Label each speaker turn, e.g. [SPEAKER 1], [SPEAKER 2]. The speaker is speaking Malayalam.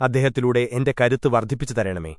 [SPEAKER 1] അദ്ദേഹത്തിലൂടെ എന്റെ കരുത്ത് വർദ്ധിപ്പിച്ചു തരണമേ